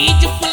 Need you.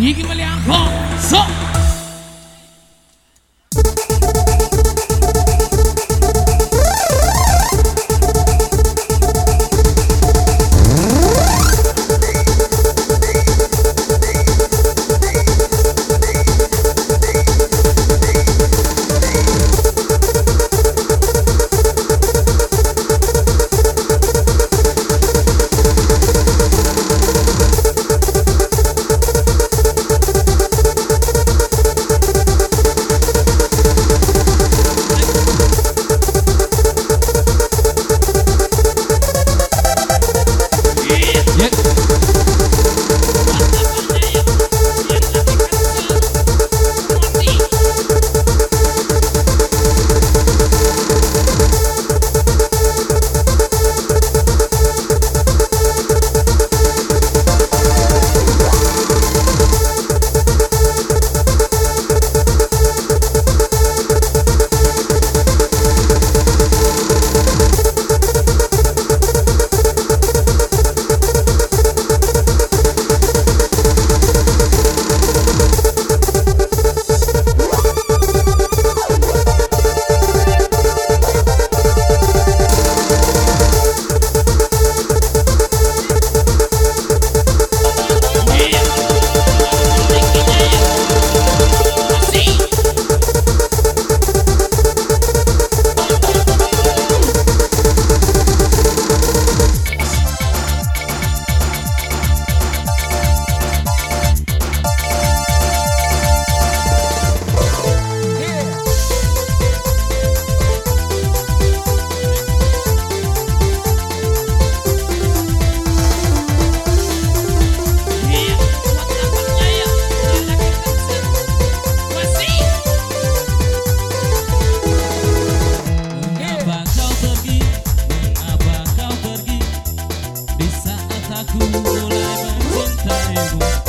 你给我两口说 Di saat aku mulai mencintaimu